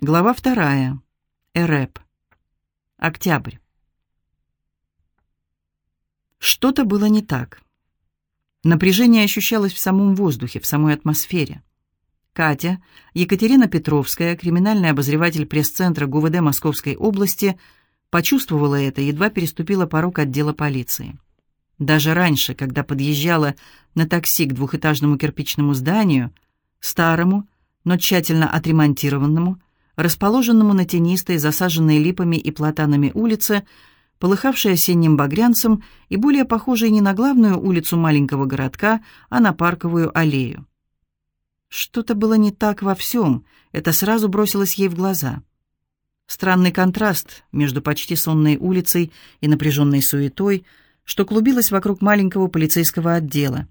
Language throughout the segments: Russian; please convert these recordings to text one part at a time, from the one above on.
Глава вторая. Эрэп. Октябрь. Что-то было не так. Напряжение ощущалось в самом воздухе, в самой атмосфере. Катя, Екатерина Петровская, криминальный обозреватель пресс-центра ГУВД Московской области, почувствовала это, едва переступила порог отдела полиции. Даже раньше, когда подъезжала на такси к двухэтажному кирпичному зданию, старому, но тщательно отремонтированному, расположенному на тенистой, засаженной липами и платанами улице, полыхавшей осенним багрянцем и более похожей не на главную улицу маленького городка, а на парковую аллею. Что-то было не так во всем, это сразу бросилось ей в глаза. Странный контраст между почти сонной улицей и напряженной суетой, что клубилась вокруг маленького полицейского отдела.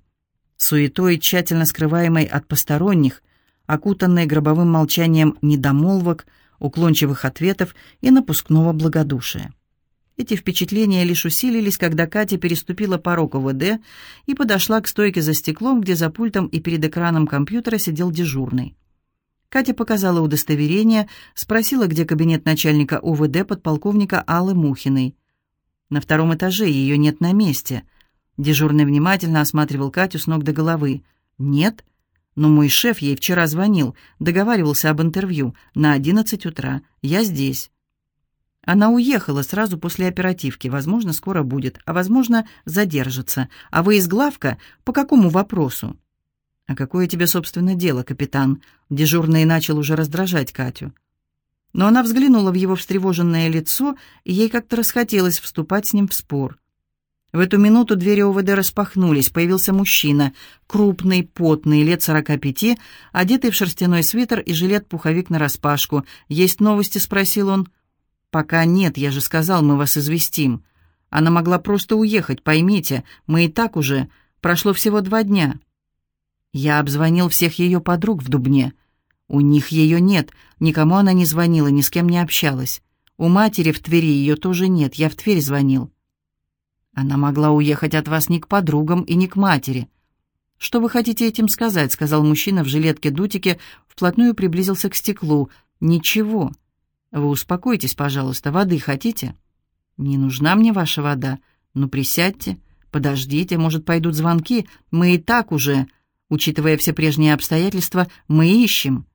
Суетой, тщательно скрываемой от посторонних, окутанной гробовым молчанием недомолвок, уклончивых ответов и напускного благодушия. Эти впечатления лишь усилились, когда Катя переступила порог ОВД и подошла к стойке за стеклом, где за пультом и перед экраном компьютера сидел дежурный. Катя показала удостоверение, спросила, где кабинет начальника ОВД подполковника Аллы Мухиной. На втором этаже ее нет на месте. Дежурный внимательно осматривал Катю с ног до головы. «Нет?» Но мой шеф ей вчера звонил, договаривался об интервью на 11 утра. Я здесь. Она уехала сразу после оперативки. Возможно, скоро будет, а возможно, задержится. А вы из главка? По какому вопросу? А какое тебе, собственно, дело, капитан? Дежурный начал уже раздражать Катю. Но она взглянула в его встревоженное лицо, и ей как-то расхотелось вступать с ним в спор. В эту минуту двери ОВД распахнулись. Появился мужчина, крупный, потный, лет сорока пяти, одетый в шерстяной свитер и жилет-пуховик нараспашку. «Есть новости?» — спросил он. «Пока нет, я же сказал, мы вас известим. Она могла просто уехать, поймите, мы и так уже. Прошло всего два дня». Я обзвонил всех ее подруг в Дубне. У них ее нет, никому она не звонила, ни с кем не общалась. У матери в Твери ее тоже нет, я в Тверь звонил. Она могла уехать от вас не к подругам и не к матери. Что вы хотите этим сказать, сказал мужчина в жилетке-дутике, вплотную приблизился к стеклу. Ничего. Вы успокойтесь, пожалуйста. Воды хотите? Не нужна мне ваша вода. Ну присядьте, подождите, может, пойдут звонки. Мы и так уже, учитывая все прежние обстоятельства, мы ищем.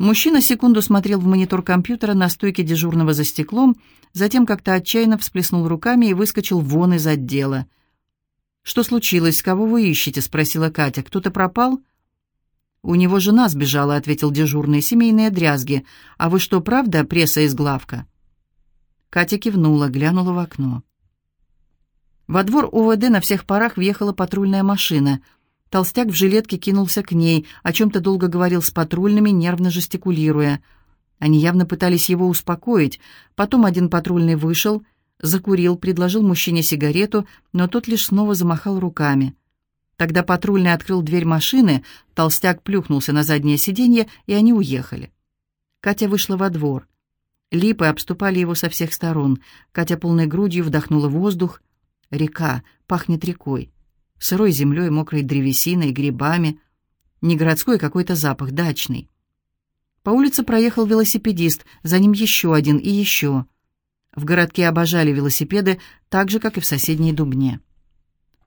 Мужчина секунду смотрел в монитор компьютера на стойке дежурного за стеклом, затем как-то отчаянно всплеснул руками и выскочил вон из отдела. «Что случилось? Кого вы ищете?» — спросила Катя. «Кто-то пропал?» «У него жена сбежала», — ответил дежурный. «Семейные дрязги. А вы что, правда, пресса из главка?» Катя кивнула, глянула в окно. Во двор УВД на всех парах въехала патрульная машина — Толстяк в жилетке кинулся к ней, о чем-то долго говорил с патрульными, нервно жестикулируя. Они явно пытались его успокоить. Потом один патрульный вышел, закурил, предложил мужчине сигарету, но тот лишь снова замахал руками. Тогда патрульный открыл дверь машины, толстяк плюхнулся на заднее сиденье, и они уехали. Катя вышла во двор. Липы обступали его со всех сторон. Катя полной грудью вдохнула воздух. Река, пахнет рекой сырой землей, мокрой древесиной, грибами. Не городской какой-то запах, дачный. По улице проехал велосипедист, за ним еще один и еще. В городке обожали велосипеды, так же, как и в соседней Дубне.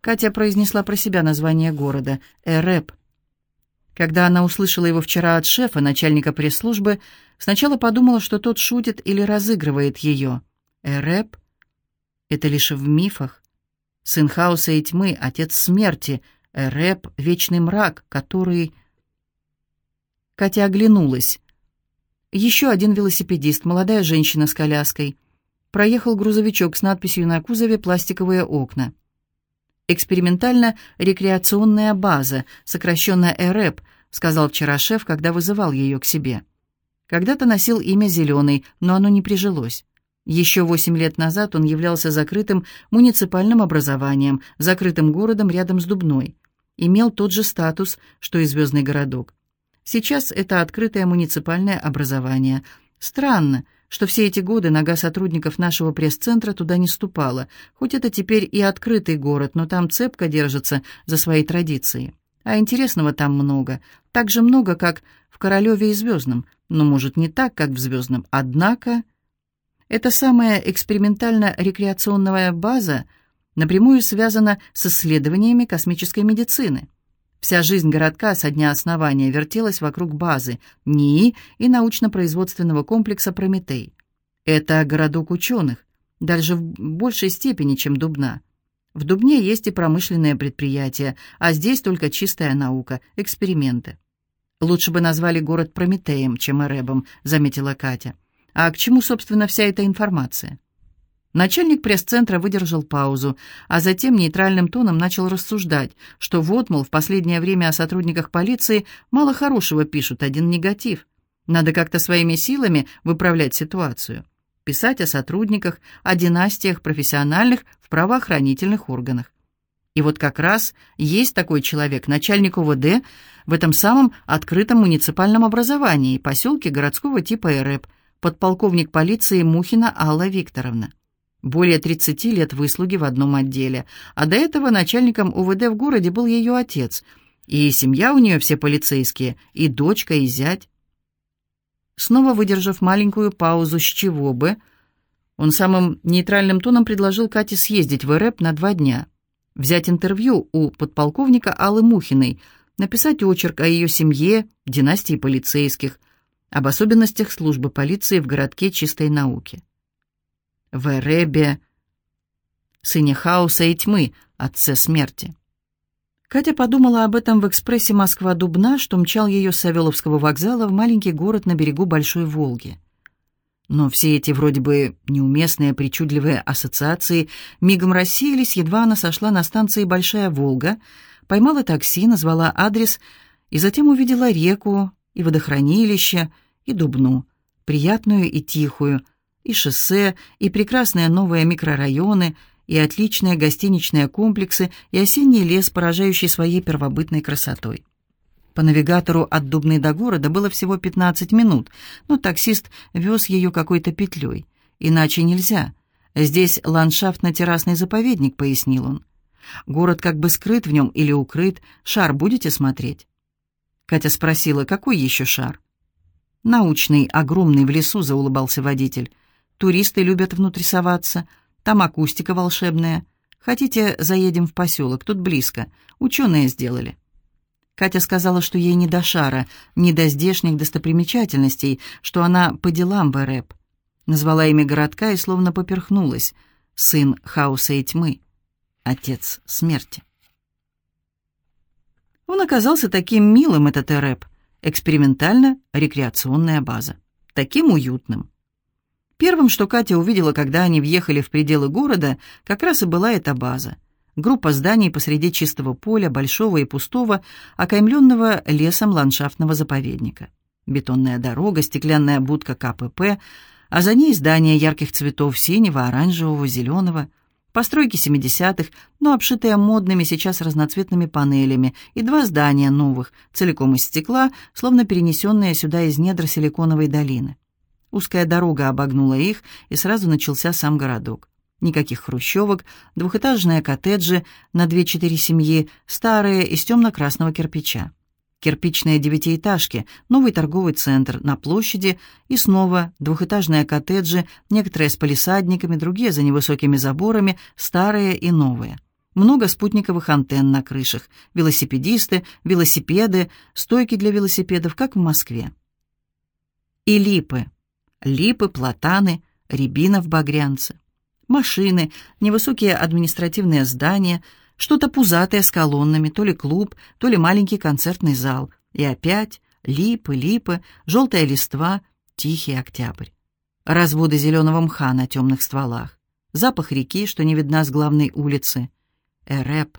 Катя произнесла про себя название города — Эрэп. Когда она услышала его вчера от шефа, начальника пресс-службы, сначала подумала, что тот шутит или разыгрывает ее. Эрэп — это лишь в мифах. Сын хаоса и тьмы, отец смерти, Эрэп — вечный мрак, который... Катя оглянулась. Еще один велосипедист, молодая женщина с коляской. Проехал грузовичок с надписью на кузове «Пластиковые окна». «Экспериментально-рекреационная база, сокращенно ЭРЭП», сказал вчера шеф, когда вызывал ее к себе. Когда-то носил имя «Зеленый», но оно не прижилось. Еще восемь лет назад он являлся закрытым муниципальным образованием, закрытым городом рядом с Дубной. Имел тот же статус, что и Звездный городок. Сейчас это открытое муниципальное образование. Странно, что все эти годы нога сотрудников нашего пресс-центра туда не ступала, хоть это теперь и открытый город, но там цепко держится за свои традиции. А интересного там много, так же много, как в Королеве и Звездном, но, может, не так, как в «Звездном». Однако, эта самая экспериментально-рекреационная база напрямую связана с исследованиями космической медицины. Вся жизнь городка со дня основания вертелась вокруг базы НИИ и научно-производственного комплекса «Прометей». Это городок ученых, даже в большей степени, чем Дубна. В Дубне есть и промышленные предприятия, а здесь только чистая наука, эксперименты. «Лучше бы назвали город Прометеем, чем Эребом», — заметила Катя. «А к чему, собственно, вся эта информация?» Начальник пресс-центра выдержал паузу, а затем нейтральным тоном начал рассуждать, что вот, мол, в последнее время о сотрудниках полиции мало хорошего пишут, один негатив. Надо как-то своими силами выправлять ситуацию. Писать о сотрудниках, о династиях профессиональных в правоохранительных органах. И вот как раз есть такой человек, начальник УВД в этом самом открытом муниципальном образовании, поселке городского типа ЭРЭП, подполковник полиции Мухина Алла Викторовна. Более 30 лет выслуги в одном отделе, а до этого начальником УВД в городе был ее отец, и семья у нее все полицейские, и дочка, и зять. Снова выдержав маленькую паузу, с чего бы, он самым нейтральным тоном предложил Кате съездить в РЭП на два дня, взять интервью у подполковника Аллы Мухиной, написать очерк о ее семье, династии полицейских, об особенностях службы полиции в городке чистой науки в Эребе, сыне хаоса и тьмы, отце смерти. Катя подумала об этом в экспрессе «Москва-Дубна», что мчал ее с Савеловского вокзала в маленький город на берегу Большой Волги. Но все эти вроде бы неуместные, причудливые ассоциации мигом рассеялись, едва она сошла на станции Большая Волга, поймала такси, назвала адрес и затем увидела реку и водохранилище, и Дубну, приятную и тихую, и шоссе, и прекрасные новые микрорайоны, и отличные гостиничные комплексы, и осенний лес, поражающий своей первобытной красотой. По навигатору от Дубны до города было всего 15 минут, но таксист вез ее какой-то петлей. Иначе нельзя. Здесь ландшафтно-террасный заповедник, пояснил он. Город как бы скрыт в нем или укрыт. Шар будете смотреть? Катя спросила, какой еще шар? Научный, огромный, в лесу, заулыбался водитель. Туристы любят внутрь соваться. Там акустика волшебная. Хотите, заедем в поселок? Тут близко. Ученые сделали». Катя сказала, что ей не до шара, не до здешних достопримечательностей, что она по делам в РЭП. Назвала имя городка и словно поперхнулась. Сын хаоса и тьмы. Отец смерти. Он оказался таким милым, этот РЭП. Экспериментально-рекреационная база. Таким уютным. Первым, что Катя увидела, когда они въехали в пределы города, как раз и была эта база. Группа зданий посреди чистого поля, большого и пустого, окаймленного лесом ландшафтного заповедника. Бетонная дорога, стеклянная будка КПП, а за ней здания ярких цветов синего, оранжевого, зеленого. Постройки 70-х, но обшитые модными сейчас разноцветными панелями, и два здания новых, целиком из стекла, словно перенесенные сюда из недр Силиконовой долины. Узкая дорога обогнула их, и сразу начался сам городок. Никаких хрущевок, двухэтажные коттеджи на две-четыре семьи, старые, из темно-красного кирпича. Кирпичные девятиэтажки, новый торговый центр на площади и снова двухэтажные коттеджи, некоторые с палисадниками, другие за невысокими заборами, старые и новые. Много спутниковых антенн на крышах, велосипедисты, велосипеды, стойки для велосипедов, как в Москве. И липы липы, платаны, рябина в багрянце. Машины, невысокие административные здания, что-то пузатое с колоннами, то ли клуб, то ли маленький концертный зал. И опять липы, липы, желтая листва, тихий октябрь. Разводы зеленого мха на темных стволах. Запах реки, что не видна с главной улицы. Эрэп.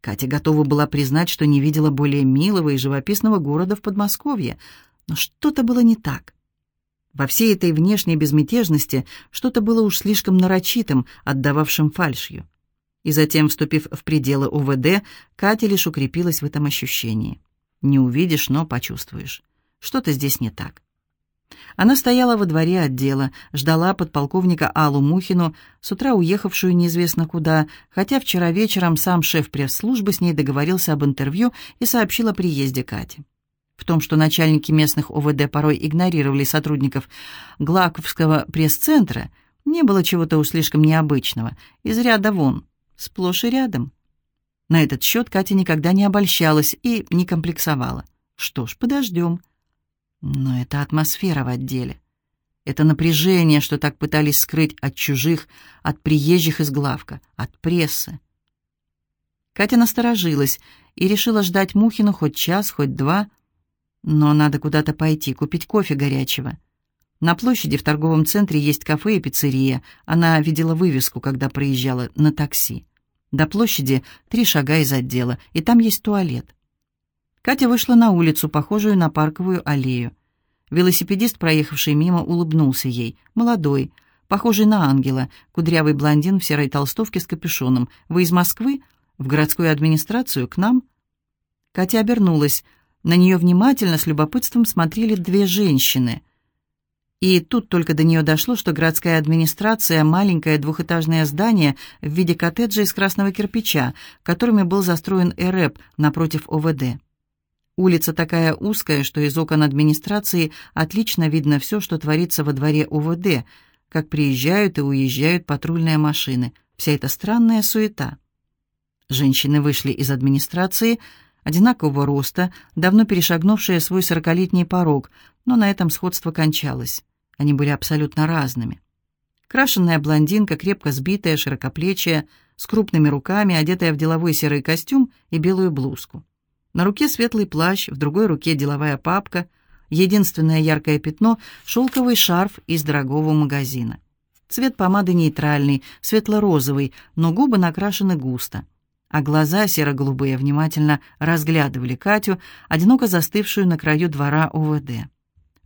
Катя готова была признать, что не видела более милого и живописного города в Подмосковье, но что-то было не так. Во всей этой внешней безмятежности что-то было уж слишком нарочитым, отдававшим фальшью. И затем, вступив в пределы УВД, Катя лишь укрепилась в этом ощущении. Не увидишь, но почувствуешь. Что-то здесь не так. Она стояла во дворе отдела, ждала подполковника Аллу Мухину, с утра уехавшую неизвестно куда, хотя вчера вечером сам шеф пресс-службы с ней договорился об интервью и сообщил о приезде Кати. В том, что начальники местных ОВД порой игнорировали сотрудников Глаковского пресс-центра, не было чего-то уж слишком необычного, из ряда вон, сплошь и рядом. На этот счет Катя никогда не обольщалась и не комплексовала. Что ж, подождем. Но это атмосфера в отделе. Это напряжение, что так пытались скрыть от чужих, от приезжих из главка, от прессы. Катя насторожилась и решила ждать Мухину хоть час, хоть два. Но надо куда-то пойти, купить кофе горячего. На площади в торговом центре есть кафе и пиццерия. Она видела вывеску, когда проезжала на такси. До площади три шага из отдела, и там есть туалет. Катя вышла на улицу, похожую на парковую аллею. Велосипедист, проехавший мимо, улыбнулся ей. Молодой, похожий на ангела, кудрявый блондин в серой толстовке с капюшоном. «Вы из Москвы? В городскую администрацию? К нам?» Катя обернулась. На нее внимательно, с любопытством смотрели две женщины. И тут только до нее дошло, что городская администрация — маленькое двухэтажное здание в виде коттеджа из красного кирпича, которыми был застроен ЭРЭП напротив ОВД. Улица такая узкая, что из окон администрации отлично видно все, что творится во дворе УВД, как приезжают и уезжают патрульные машины, вся эта странная суета. Женщины вышли из администрации, одинакового роста, давно перешагнувшие свой сорокалетний порог, но на этом сходство кончалось. Они были абсолютно разными. Крашенная блондинка, крепко сбитая, широкоплечая, с крупными руками, одетая в деловой серый костюм и белую блузку. На руке светлый плащ, в другой руке деловая папка. Единственное яркое пятно — шелковый шарф из дорогого магазина. Цвет помады нейтральный, светло-розовый, но губы накрашены густо. А глаза серо-голубые внимательно разглядывали Катю, одиноко застывшую на краю двора ОВД.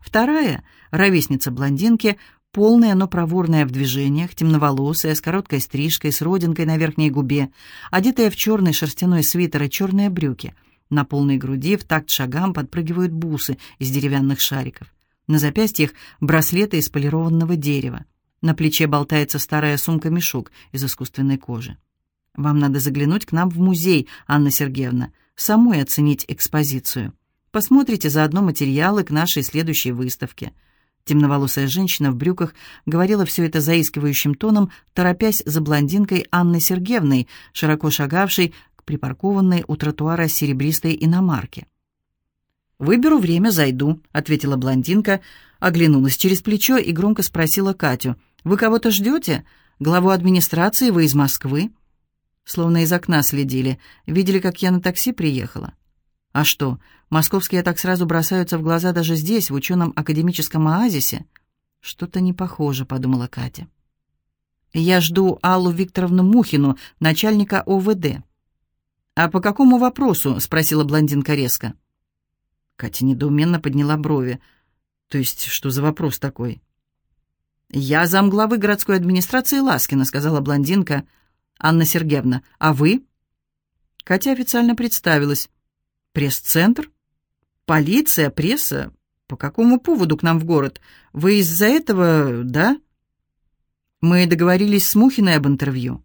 Вторая, ровесница блондинки, полная, но проворная в движениях, темноволосая, с короткой стрижкой, с родинкой на верхней губе, одетая в черный шерстяной свитер и черные брюки — на полной груди в такт шагам подпрыгивают бусы из деревянных шариков. На запястьях браслеты из полированного дерева. На плече болтается старая сумка-мешок из искусственной кожи. Вам надо заглянуть к нам в музей, Анна Сергеевна, самой оценить экспозицию. Посмотрите заодно материалы к нашей следующей выставке. Темноволосая женщина в брюках говорила все это заискивающим тоном, торопясь за блондинкой Анной Сергеевной, широко шагавшей припаркованной у тротуара серебристой иномарки. «Выберу время, зайду», — ответила блондинка, оглянулась через плечо и громко спросила Катю. «Вы кого-то ждете? Главу администрации вы из Москвы?» Словно из окна следили. Видели, как я на такси приехала. «А что, московские так сразу бросаются в глаза даже здесь, в ученом академическом оазисе?» «Что-то не похоже», — подумала Катя. «Я жду Аллу Викторовну Мухину, начальника ОВД». «А по какому вопросу?» — спросила блондинка резко. Катя недоуменно подняла брови. «То есть, что за вопрос такой?» «Я замглавы городской администрации Ласкина», — сказала блондинка. «Анна Сергеевна, а вы?» Катя официально представилась. «Пресс-центр? Полиция, пресса? По какому поводу к нам в город? Вы из-за этого, да?» «Мы договорились с Мухиной об интервью».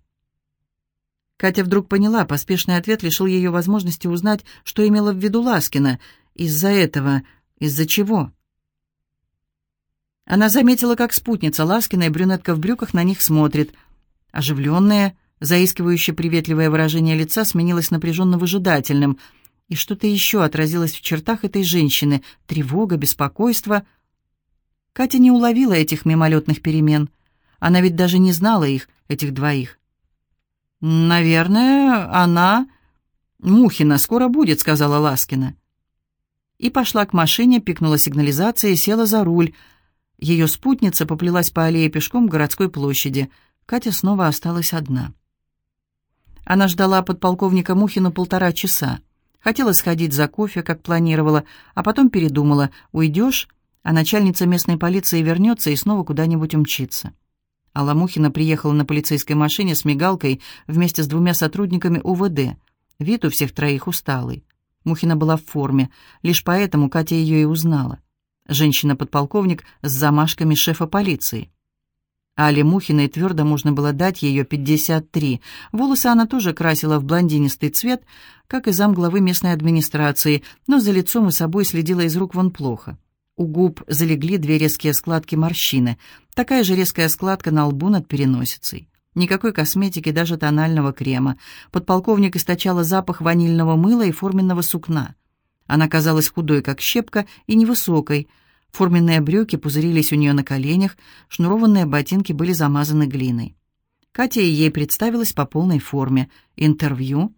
Катя вдруг поняла, поспешный ответ лишил ее возможности узнать, что имела в виду Ласкина. Из-за этого, из-за чего? Она заметила, как спутница Ласкина и брюнетка в брюках на них смотрит. Оживленное, заискивающее приветливое выражение лица сменилось напряженно-выжидательным, и что-то еще отразилось в чертах этой женщины — тревога, беспокойство. Катя не уловила этих мимолетных перемен. Она ведь даже не знала их, этих двоих. «Наверное, она...» «Мухина скоро будет», — сказала Ласкина. И пошла к машине, пикнула сигнализация и села за руль. Ее спутница поплелась по аллее пешком к городской площади. Катя снова осталась одна. Она ждала подполковника Мухину полтора часа. Хотела сходить за кофе, как планировала, а потом передумала. Уйдешь, а начальница местной полиции вернется и снова куда-нибудь умчится. Алла Мухина приехала на полицейской машине с мигалкой вместе с двумя сотрудниками УВД. Вид у всех троих усталый. Мухина была в форме, лишь поэтому Катя ее и узнала. Женщина-подполковник с замашками шефа полиции. Али Мухиной твердо можно было дать ее 53. Волосы она тоже красила в блондинистый цвет, как и замглавы местной администрации, но за лицом и собой следила из рук вон плохо. У губ залегли две резкие складки морщины, такая же резкая складка на лбу над переносицей. Никакой косметики, даже тонального крема. Подполковник источала запах ванильного мыла и форменного сукна. Она казалась худой, как щепка, и невысокой. Форменные брюки пузырились у нее на коленях, шнурованные ботинки были замазаны глиной. Катя ей представилась по полной форме. Интервью?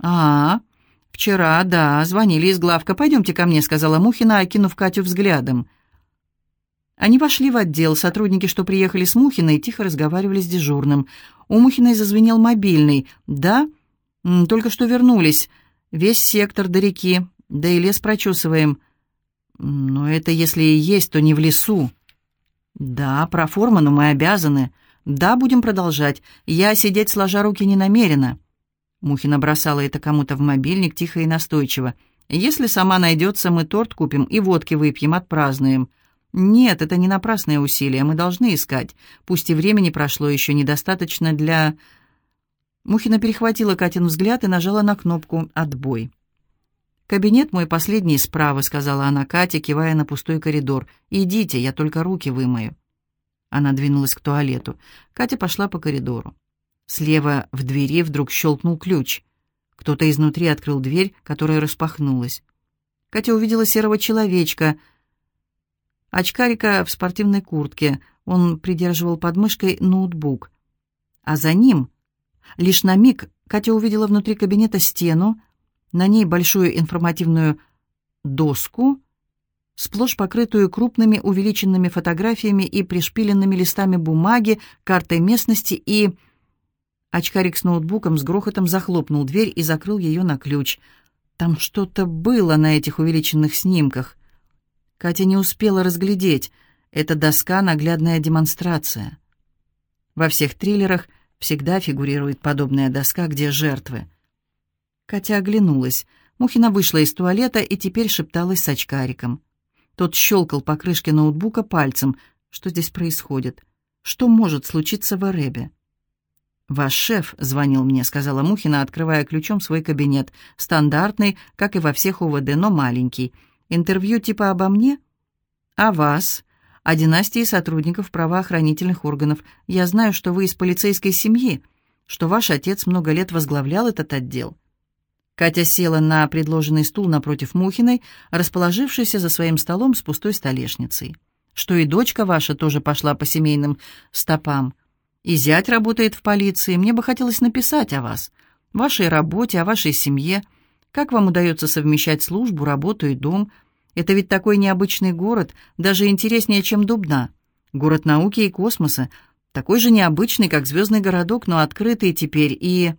«А, вчера, да, звонили из главка. Пойдемте ко мне», — сказала Мухина, окинув Катю взглядом. Они вошли в отдел. Сотрудники, что приехали с Мухиной, тихо разговаривали с дежурным. У Мухиной зазвенел мобильный. «Да? Только что вернулись. Весь сектор до реки. Да и лес прочесываем. Но это если и есть, то не в лесу». «Да, про Форману мы обязаны. Да, будем продолжать. Я сидеть сложа руки не намерена». Мухина бросала это кому-то в мобильник тихо и настойчиво. «Если сама найдется, мы торт купим и водки выпьем, отпразднуем». «Нет, это не напрасное усилие, мы должны искать. Пусть и времени прошло еще недостаточно для...» Мухина перехватила Катин взгляд и нажала на кнопку «Отбой». «Кабинет мой последний справа», — сказала она Кате, кивая на пустой коридор. «Идите, я только руки вымою». Она двинулась к туалету. Катя пошла по коридору. Слева в двери вдруг щелкнул ключ. Кто-то изнутри открыл дверь, которая распахнулась. Катя увидела серого человечка, очкарика в спортивной куртке. Он придерживал под мышкой ноутбук. А за ним, лишь на миг, Катя увидела внутри кабинета стену, на ней большую информативную доску, сплошь покрытую крупными увеличенными фотографиями и пришпиленными листами бумаги, картой местности и... Очкарик с ноутбуком с грохотом захлопнул дверь и закрыл ее на ключ. Там что-то было на этих увеличенных снимках. Катя не успела разглядеть. Это доска — наглядная демонстрация. Во всех триллерах всегда фигурирует подобная доска, где жертвы — Катя оглянулась. Мухина вышла из туалета и теперь шепталась с очкариком. Тот щелкал по крышке ноутбука пальцем. Что здесь происходит? Что может случиться в Эребе? «Ваш шеф звонил мне», — сказала Мухина, открывая ключом свой кабинет. «Стандартный, как и во всех УВД, но маленький. Интервью типа обо мне?» «О вас. О династии сотрудников правоохранительных органов. Я знаю, что вы из полицейской семьи, что ваш отец много лет возглавлял этот отдел». Катя села на предложенный стул напротив Мухиной, расположившейся за своим столом с пустой столешницей. Что и дочка ваша тоже пошла по семейным стопам. И зять работает в полиции. Мне бы хотелось написать о вас, вашей работе, о вашей семье. Как вам удается совмещать службу, работу и дом? Это ведь такой необычный город, даже интереснее, чем Дубна. Город науки и космоса, такой же необычный, как звездный городок, но открытый теперь и...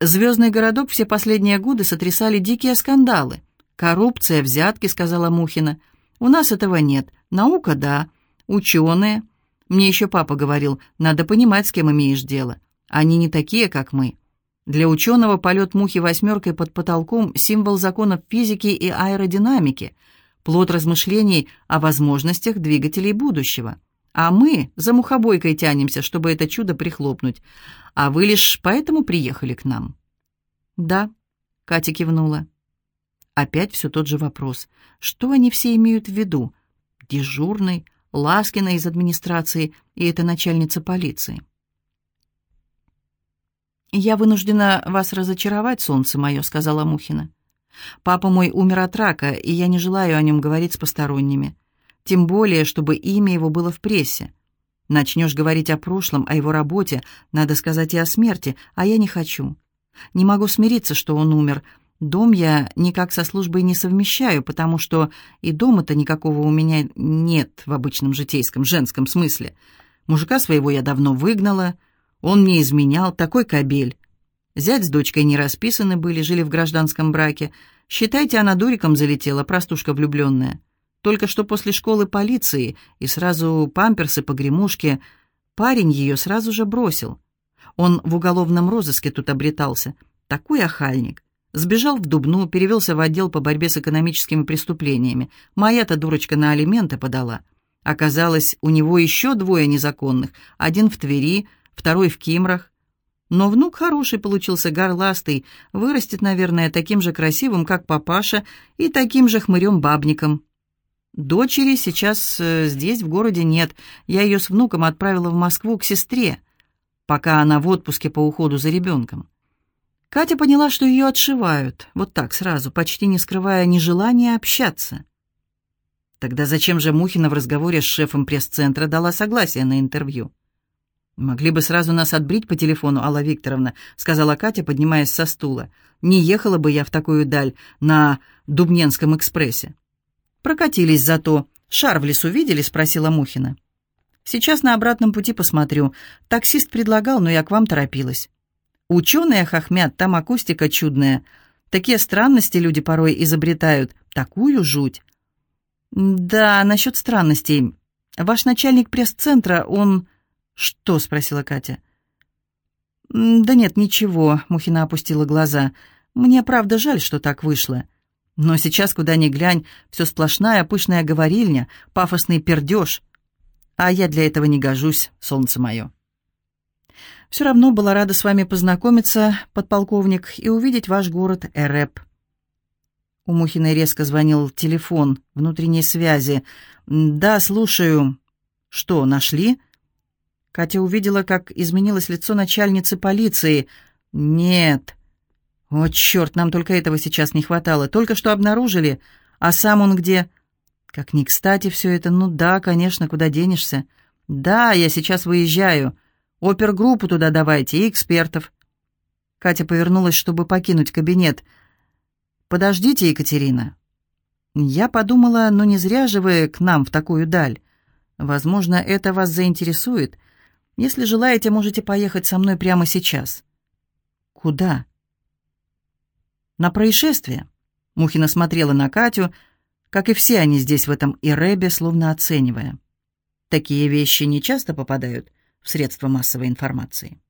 Звездный городок все последние годы сотрясали дикие скандалы. «Коррупция, взятки», — сказала Мухина. «У нас этого нет. Наука — да. Ученые. Мне еще папа говорил, надо понимать, с кем имеешь дело. Они не такие, как мы. Для ученого полет мухи восьмеркой под потолком — символ законов физики и аэродинамики, плод размышлений о возможностях двигателей будущего. А мы за мухобойкой тянемся, чтобы это чудо прихлопнуть. А вы лишь поэтому приехали к нам?» «Да», — Катя кивнула. Опять все тот же вопрос. Что они все имеют в виду? Дежурный, Ласкина из администрации и эта начальница полиции. «Я вынуждена вас разочаровать, солнце мое», — сказала Мухина. «Папа мой умер от рака, и я не желаю о нем говорить с посторонними. Тем более, чтобы имя его было в прессе. Начнешь говорить о прошлом, о его работе, надо сказать и о смерти, а я не хочу. Не могу смириться, что он умер. Дом я никак со службой не совмещаю, потому что и дома-то никакого у меня нет в обычном житейском, женском смысле. Мужика своего я давно выгнала, он мне изменял, такой кобель. Зять с дочкой не расписаны были, жили в гражданском браке. Считайте, она дуриком залетела, простушка влюбленная. Только что после школы полиции и сразу памперсы, погремушки. Парень ее сразу же бросил. Он в уголовном розыске тут обретался. Такой охальник. Сбежал в Дубну, перевелся в отдел по борьбе с экономическими преступлениями. Моя-то дурочка на алименты подала. Оказалось, у него еще двое незаконных, один в Твери, второй в Кимрах. Но внук хороший получился, горластый, вырастет, наверное, таким же красивым, как папаша, и таким же хмырем-бабником. Дочери сейчас э, здесь, в городе, нет. Я ее с внуком отправила в Москву к сестре, пока она в отпуске по уходу за ребенком. Катя поняла, что ее отшивают, вот так сразу, почти не скрывая нежелания общаться. Тогда зачем же Мухина в разговоре с шефом пресс-центра дала согласие на интервью? «Могли бы сразу нас отбрить по телефону, Алла Викторовна», — сказала Катя, поднимаясь со стула. «Не ехала бы я в такую даль на Дубненском экспрессе». «Прокатились зато. Шар в лесу видели?» — спросила Мухина. «Сейчас на обратном пути посмотрю. Таксист предлагал, но я к вам торопилась». «Ученые хохмят, там акустика чудная. Такие странности люди порой изобретают. Такую жуть». «Да, насчет странностей. Ваш начальник пресс-центра, он...» «Что?» — спросила Катя. «Да нет, ничего», — Мухина опустила глаза. «Мне правда жаль, что так вышло. Но сейчас, куда ни глянь, все сплошная пышная говорильня, пафосный пердеж. А я для этого не гожусь, солнце мое. Все равно была рада с вами познакомиться, подполковник, и увидеть ваш город Эреп. У Мухиной резко звонил телефон внутренней связи. «Да, слушаю». «Что, нашли?» Катя увидела, как изменилось лицо начальницы полиции. «Нет». «О, черт, нам только этого сейчас не хватало. Только что обнаружили. А сам он где?» «Как ни кстати все это. Ну да, конечно, куда денешься?» «Да, я сейчас выезжаю. Опергруппу туда давайте и экспертов». Катя повернулась, чтобы покинуть кабинет. «Подождите, Екатерина». «Я подумала, ну не зря же вы к нам в такую даль. Возможно, это вас заинтересует. Если желаете, можете поехать со мной прямо сейчас». «Куда?» На происшествие. Мухина смотрела на Катю, как и все они здесь в этом Иребе, словно оценивая. Такие вещи не часто попадают в средства массовой информации.